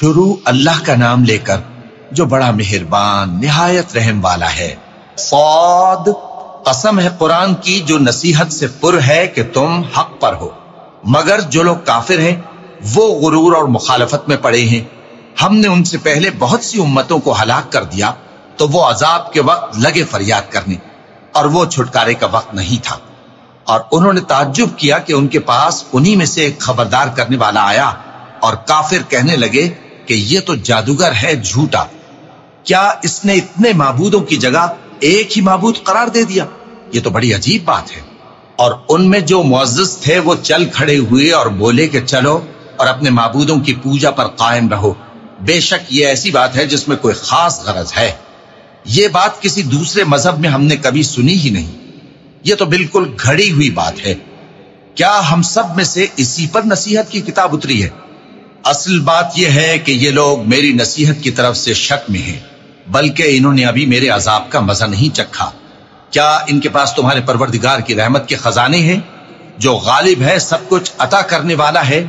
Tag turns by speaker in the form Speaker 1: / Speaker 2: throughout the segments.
Speaker 1: شروع اللہ کا نام لے کر جو بڑا مہربان، نہایت رحم والا ہے۔ صاد، قسم ہے قرآن کی جو نصیحت سے پر ہے کہ تم حق پر ہو۔ مگر جو لوگ کافر ہیں، وہ غرور اور مخالفت میں پڑے ہیں۔ ہم نے ان سے پہلے بہت سی امتوں کو ہلاک کر دیا، تو وہ عذاب کے وقت لگے فریاد کرنے، اور وہ چھٹکارے کا وقت نہیں تھا۔ اور انہوں نے تعجب کیا کہ ان کے پاس انہی میں سے ایک خبردار کرنے والا آیا اور کافر کہنے لگے کہ یہ تو جادوگر ہے جھوٹا۔ کیا اس نے اتنے معبودوں کی جگہ ایک ہی معبود قرار دے دیا؟ یہ تو بڑی عجیب بات ہے۔ اور ان میں جو معزز تھے وہ چل کھڑے ہوئے اور بولے کہ چلو اور اپنے معبودوں کی پوجا پر قائم رہو۔ بے شک یہ ایسی بات ہے جس میں کوئی خاص غرض ہے۔ یہ بات کسی دوسرے مذہب میں ہم نے کبھی سنی ہی نہیں۔ یہ تو بالکل گھڑی ہوئی بات ہے۔ کیا ہم سب میں سے اسی پر نصیحت کی کتاب اتری ہے؟ اصل بات یہ ہے کہ یہ لوگ میری نصیحت کی طرف سے شک میں ہیں، بلکہ انہوں نے ابھی میرے عذاب کا مزہ نہیں چکھا۔ کیا ان کے پاس تمہارے پروردگار کی رحمت کے خزانے ہیں؟ جو غالب ہے، سب کچھ عطا کرنے والا ہے،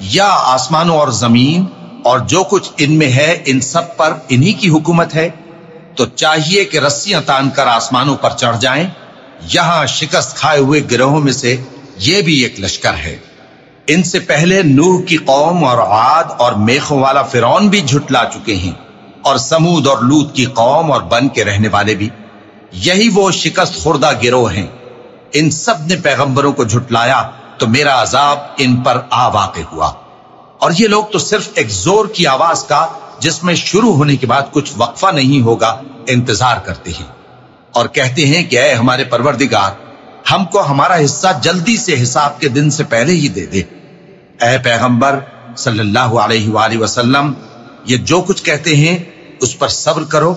Speaker 1: یا آسمانوں اور زمین؟ اور جو کچھ ان میں ہے، ان سب پر انہی کی حکومت ہے؟ تو چاہیے کہ رسیاں تان کر آسمانوں پر چڑھ جائیں۔ یہاں شکست کھائے ہوئے گروہوں میں سے یہ بھی ایک لشکر ہے۔ ان سے پہلے نوح کی قوم اور عاد اور میخوں والا فرون بھی جھٹلا چکے ہیں اور سمود اور لوت کی قوم اور بن کے رہنے والے بھی۔ یہی وہ شکست خوردہ گروہ ہیں۔ ان سب نے پیغمبروں کو جھٹلایا تو میرا عذاب ان پر آ واقع ہوا۔ اور یہ لوگ تو صرف ایک زور کی آواز کا، جس میں شروع ہونے کے بعد کچھ وقفہ نہیں ہوگا، انتظار کرتے ہیں۔ اور کہتے ہیں کہ اے ہمارے پروردگار ہم کو ہمارا حصہ جلدی سے حساب کے دن سے پہلے ہی دے دے۔ اے پیغمبر، صلی اللہ علیہ وآلہ وسلم، یہ جو کچھ کہتے ہیں، اس پر صبر کرو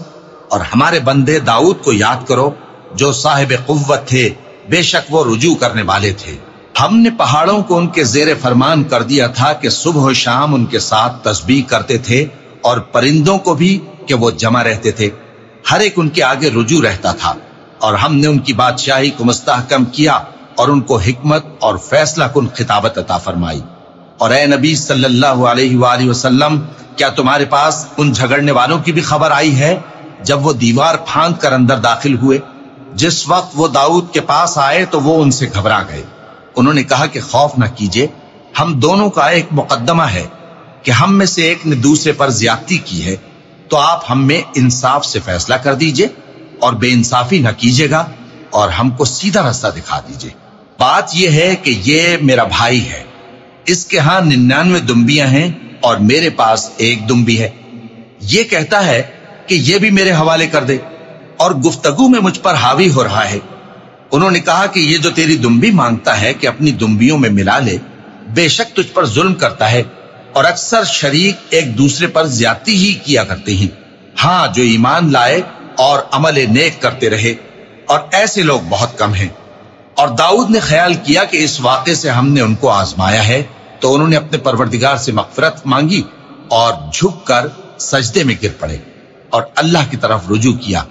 Speaker 1: اور ہمارے بندے داؤد کو یاد کرو، جو صاحب قوت تھے، بے شک وہ رجوع کرنے والے تھے۔ ہم نے پہاڑوں کو ان کے زیر فرمان کر دیا تھا کہ صبح و شام ان کے ساتھ تسبیح کرتے تھے اور پرندوں کو بھی کہ وہ جمع رہتے تھے۔ ہر ایک ان کے آگے رجوع رہتا تھا۔ اور ہم نے ان کی بادشاہی کو مستحکم کیا اور ان کو حکمت اور فیصلہ کن خطابت عطا فرمائی۔ اور اے نبی صلی اللہ علیہ وآلہ وسلم، کیا تمہارے پاس ان جھگڑنے والوں کی بھی خبر آئی ہے جب وہ دیوار پھاند کر اندر داخل ہوئے؟ جس وقت وہ داؤد کے پاس آئے تو وہ ان سے گھبرا گئے۔ انہوں نے کہا کہ خوف نہ کیجیے، ہم دونوں کا ایک مقدمہ ہے کہ ہم میں سے ایک نے دوسرے پر زیادتی کی ہے، تو آپ ہم میں انصاف سے فیصلہ کر دیجیے۔ اور بے انصافی نہ کیجیے گا اور ہم کو سیدھا رستہ دکھا دیجیے بات یہ ہے کہ یہ میرا بھائی ہے۔ اس کے ہاں ننانوے دمبیاں ہیں اور میرے پاس ایک دمبی ہے۔ یہ کہتا ہے کہ یہ بھی میرے حوالے کر دے اور گفتگو میں مجھ پر حاوی ہو رہا ہے۔ انہوں نے کہا کہ یہ جو تیری دمبی مانگتا ہے کہ اپنی دمبیوں میں ملا لے، بے شک تجھ پر ظلم کرتا ہے اور اکثر شریک ایک دوسرے پر زیادتی ہی کیا کرتے ہیں۔ ہاں جو ایمان لائے اور عمل نیک کرتے رہے اور ایسے لوگ بہت کم ہیں۔ اور داؤد نے خیال کیا کہ اس واقعے سے ہم نے ان کو آزمایا ہے، تو انہوں نے اپنے پروردگار سے مغفرت مانگی اور جھک کر سجدے میں گر پڑے اور اللہ کی طرف رجوع کیا۔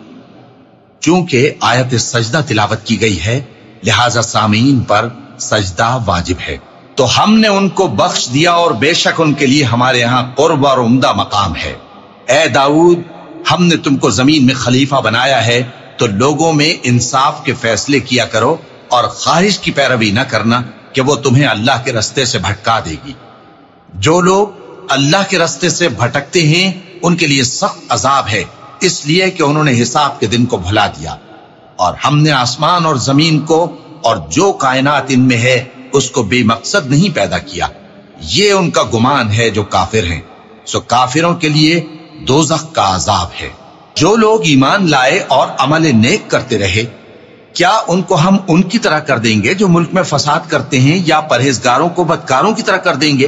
Speaker 1: چونکہ آیت سجدہ تلاوت کی گئی ہے، لہذا سامعین پر سجدہ واجب ہے۔ تو ہم نے ان کو بخش دیا اور بے شک ان کے لیے ہمارے یہاں قرب اور عمدہ مقام ہے۔ اے داؤد ہم نے تم کو زمین میں خلیفہ بنایا ہے، تو لوگوں میں انصاف کے فیصلے کیا کرو اور خواہش کی پیروی نہ کرنا کہ وہ تمہیں اللہ کے رستے سے بھٹکا دے گی۔ جو لوگ اللہ کے رستے سے بھٹکتے ہیں، ان کے لیے سخت عذاب ہے، اس لیے کہ انہوں نے حساب کے دن کو بھلا دیا۔ اور ہم نے آسمان اور زمین کو اور جو کائنات ان میں ہے، اس کو بے مقصد نہیں پیدا کیا۔ یہ ان کا گمان ہے جو کافر ہیں۔ سو کافروں کے لیے دوزخ کا عذاب ہے۔ جو لوگ ایمان لائے اور عمل نیک کرتے رہے، کیا ان کو ہم ان کی طرح کر دیں گے جو ملک میں فساد کرتے ہیں یا پرہیزگاروں کو بدکاروں کی طرح کر دیں گے؟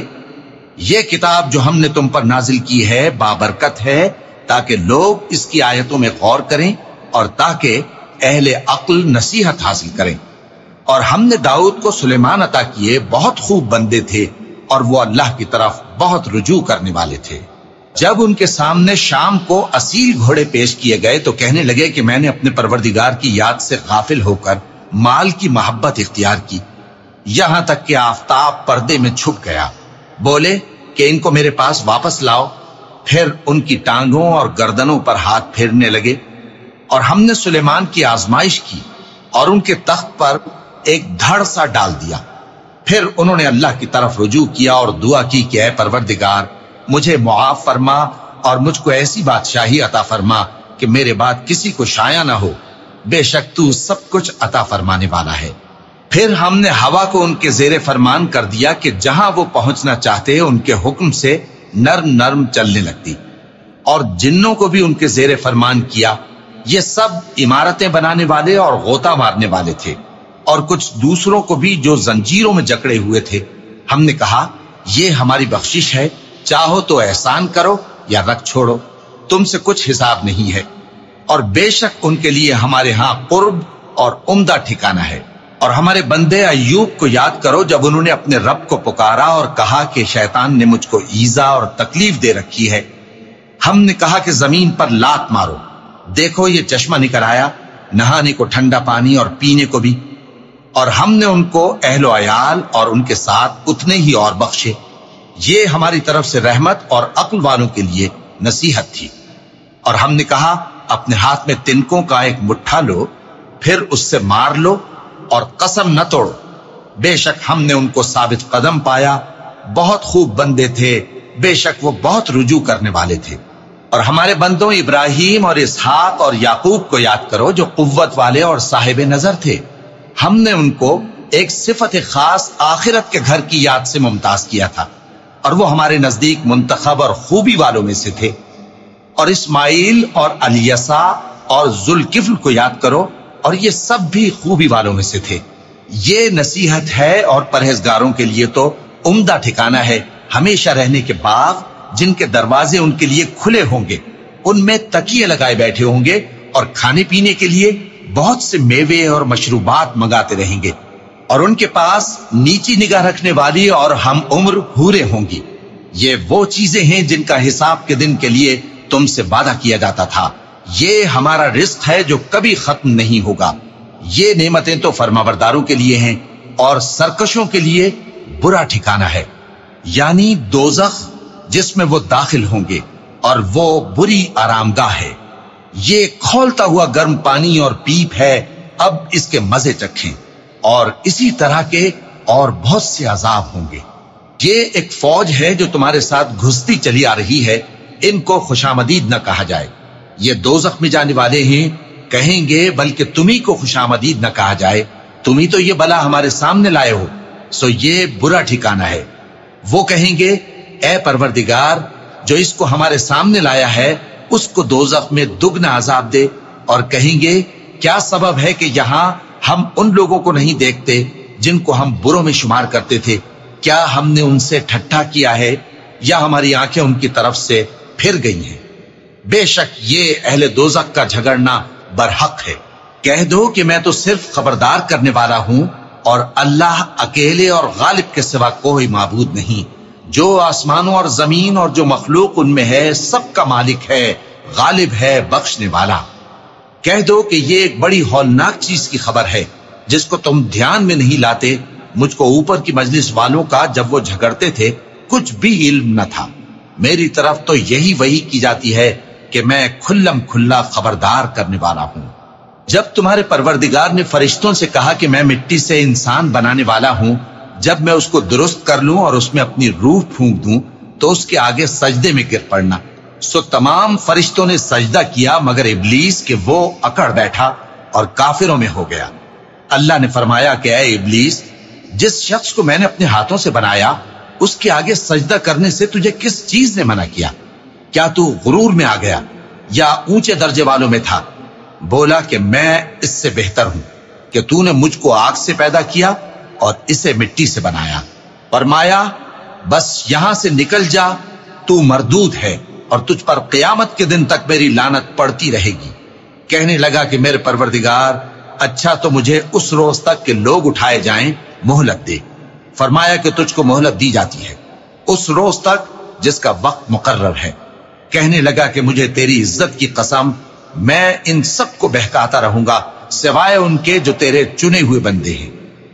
Speaker 1: یہ کتاب جو ہم نے تم پر نازل کی ہے بابرکت ہے، تاکہ لوگ اس کی آیتوں میں غور کریں اور تاکہ اہل عقل نصیحت حاصل کریں۔ اور ہم نے داؤد کو سلیمان عطا کیے، بہت خوب بندے تھے اور وہ اللہ کی طرف بہت رجوع کرنے والے تھے۔ جب ان کے سامنے شام کو اصیل گھوڑے پیش کیے گئے تو کہنے لگے کہ میں نے اپنے پروردگار کی یاد سے غافل ہو کر مال کی محبت اختیار کی۔ یہاں تک کہ آفتاب پردے میں چھپ گیا۔ بولے کہ ان کو میرے پاس واپس لاؤ۔ پھر ان کی ٹانگوں اور گردنوں پر ہاتھ پھیرنے لگے اور ہم نے سلیمان کی آزمائش کی اور ان کے تخت پر ایک دھڑ سا ڈال دیا۔ پھر انہوں نے اللہ کی طرف رجوع کیا اور دعا کی کہ اے پروردگار مجھے معاف فرما اور مجھ کو ایسی بادشاہی عطا فرما کہ میرے بعد کسی کو شایا نہ ہو۔ بے شک تو سب کچھ عطا فرمانے والا ہے۔ پھر ہم نے ہوا کو ان کے زیر فرمان کر دیا کہ جہاں وہ پہنچنا چاہتے ان کے حکم سے نرم نرم چلنے لگتی۔ اور جنوں کو بھی ان کے زیر فرمان کیا۔ یہ سب عمارتیں بنانے والے اور غوطہ مارنے والے تھے۔ اور کچھ دوسروں کو بھی جو زنجیروں میں جکڑے ہوئے تھے۔ ہم نے کہا، یہ ہماری بخشش ہے۔ چاہو تو احسان کرو یا رکھ چھوڑو۔ تم سے کچھ حساب نہیں ہے۔ اور بے شک ان کے لیے ہمارے ہاں قرب اور عمدہ ٹھکانہ ہے۔ اور ہمارے بندے ایوب کو یاد کرو جب انہوں نے اپنے رب کو پکارا اور کہا کہ شیطان نے مجھ کو ایزا اور تکلیف دے رکھی ہے۔ ہم نے کہا کہ زمین پر لات مارو۔ دیکھو یہ چشمہ نکل آیا۔ نہانے کو ٹھنڈا پانی اور پینے کو بھی۔ اور ہم نے ان کو اہل و عیال اور ان کے ساتھ اتنے ہی اور بخشے۔ یہ ہماری طرف سے رحمت اور عقل والوں کے لیے نصیحت تھی۔ اور ہم نے کہا، اپنے ہاتھ میں تنکوں کا ایک مٹھا لو، پھر اس سے مار لو اور قسم نہ توڑو بے شک ہم نے ان کو ثابت قدم پایا۔ بہت خوب بندے تھے۔ بے شک وہ بہت رجوع کرنے والے تھے۔ اور ہمارے بندوں ابراہیم اور اسحاق اور یعقوب کو یاد کرو، جو قوت والے اور صاحب نظر تھے۔ ہم نے ان کو ایک صفت خاص آخرت کے گھر کی یاد سے ممتاز کیا تھا۔ اور وہ ہمارے نزدیک منتخب اور خوبی والوں میں سے تھے۔ اور اسماعیل اور الیسا اور ذوالکفل کو یاد کرو، اور یہ سب بھی خوبی والوں میں سے تھے۔ یہ نصیحت ہے اور پرہیزگاروں کے لیے تو عمدہ ٹھکانہ ہے۔ ہمیشہ رہنے کے باغ جن کے دروازے ان کے لیے کھلے ہوں گے، ان میں تکیے لگائے بیٹھے ہوں گے اور کھانے پینے کے لیے بہت سے میوے اور مشروبات منگاتے رہیں گے۔ اور ان کے پاس نیچی نگاہ رکھنے والی اور ہم عمر ہورے ہوں گی۔ یہ وہ چیزیں ہیں جن کا حساب کے دن کے لیے تم سے وعدہ کیا جاتا تھا۔ یہ ہمارا رزق ہے جو کبھی ختم نہیں ہوگا۔ یہ نعمتیں تو فرما برداروں کے لیے ہیں اور سرکشوں کے لیے برا ٹھکانہ ہے۔ یعنی دوزخ جس میں وہ داخل ہوں گے اور وہ بری آرام گاہ ہے۔ یہ کھولتا ہوا گرم پانی اور پیپ ہے۔ اب اس کے مزے چکھیں۔ اور اسی طرح کے اور بہت سے عذاب ہوں گے۔ یہ ایک فوج ہے جو تمہارے ساتھ گھستی چلی آ رہی ہے۔ ان کو خوشامدید نہ کہا جائے۔ یہ دو زخمی جانے والے ہیں۔ کہیں گے، بلکہ تمہیں کو خوشامدید نہ کہا جائے۔ تمہیں تو یہ بلا ہمارے سامنے لائے ہو۔ سو یہ برا ٹھکانہ ہے۔ وہ کہیں گے، اے پروردگار، جو اس کو ہمارے سامنے لایا ہے، اس کو دوزخ میں دگنا عذاب دے۔ اور کہیں گے، کیا سبب ہے کہ یہاں ہم ان لوگوں کو نہیں دیکھتے جن کو ہم بروں میں شمار کرتے تھے۔ کیا ہم نے ان سے ٹھٹھا کیا ہے یا ہماری آنکھیں ان کی طرف سے پھر گئی ہیں؟ بے شک یہ اہل دوزخ کا جھگڑنا برحق ہے۔ کہہ دو کہ میں تو صرف خبردار کرنے والا ہوں اور اللہ اکیلے اور غالب کے سوا کوئی معبود نہیں۔ جو آسمانوں اور زمین اور جو مخلوق ان میں ہے، سب کا مالک ہے، غالب ہے، بخشنے والا۔ کہہ دو کہ یہ ایک بڑی ہولناک چیز کی خبر ہے، جس کو تم دھیان میں نہیں لاتے، مجھ کو اوپر کی مجلس والوں کا جب وہ جھگڑتے تھے، کچھ بھی علم نہ تھا۔ میری طرف تو یہی وہی کی جاتی ہے کہ میں کھلم کھلا خبردار کرنے والا ہوں۔ جب تمہارے پروردگار نے فرشتوں سے کہا کہ میں مٹی سے انسان بنانے والا ہوں، جب میں اس کو درست کر لوں اور اس میں اپنی روح پھونک دوں، تو اس کے آگے سجدے میں گر پڑنا۔ سو تمام فرشتوں نے سجدہ کیا مگر ابلیس کہ وہ اکڑ بیٹھا اور کافروں میں ہو گیا۔ اللہ نے فرمایا کہ اے ابلیس، جس شخص کو میں نے اپنے ہاتھوں سے بنایا، اس کے آگے سجدہ کرنے سے تجھے کس چیز نے منع کیا؟ کیا تو غرور میں آ گیا یا اونچے درجے والوں میں تھا؟ بولا کہ میں اس سے بہتر ہوں کہ تو نے مجھ کو آگ سے پیدا کیا اور اسے مٹی سے بنایا۔ فرمایا، بس یہاں سے نکل جا، تو مردود ہے۔ اور تجھ پر قیامت کے دن تک میری لانت پڑتی رہے گی۔ کہنے لگا کہ میرے پروردگار اچھا تو مجھے اس روز تک کہ لوگ اٹھائے جائیں، مہلت دے۔ فرمایا کہ تجھ کو مہلت دی جاتی ہے۔ اس روز تک جس کا وقت مقرر ہے۔ کہنے لگا کہ مجھے تیری عزت کی قسم، میں ان سب کو بہکاتا رہوں گا، سوائے ان کے جو تیرے چنے ہوئے بندے ہیں۔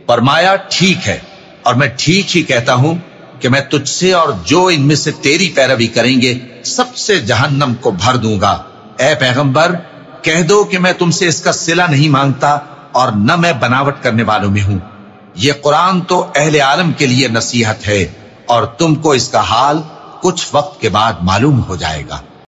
Speaker 1: فرمایا، ٹھیک ہے۔ اور میں ٹھیک ہی کہتا ہوں کہ میں تجھ سے اور جو ان میں سے تیری پیروی کریں گے، سب سے جہنم کو بھر دوں گا۔ اے پیغمبر، کہہ دو کہ میں تم سے اس کا سلا نہیں مانگتا اور نہ میں بناوٹ کرنے والوں میں ہوں۔ یہ قرآن تو اہل عالم کے لیے نصیحت ہے اور تم کو اس کا حال کچھ وقت کے بعد معلوم ہو جائے گا۔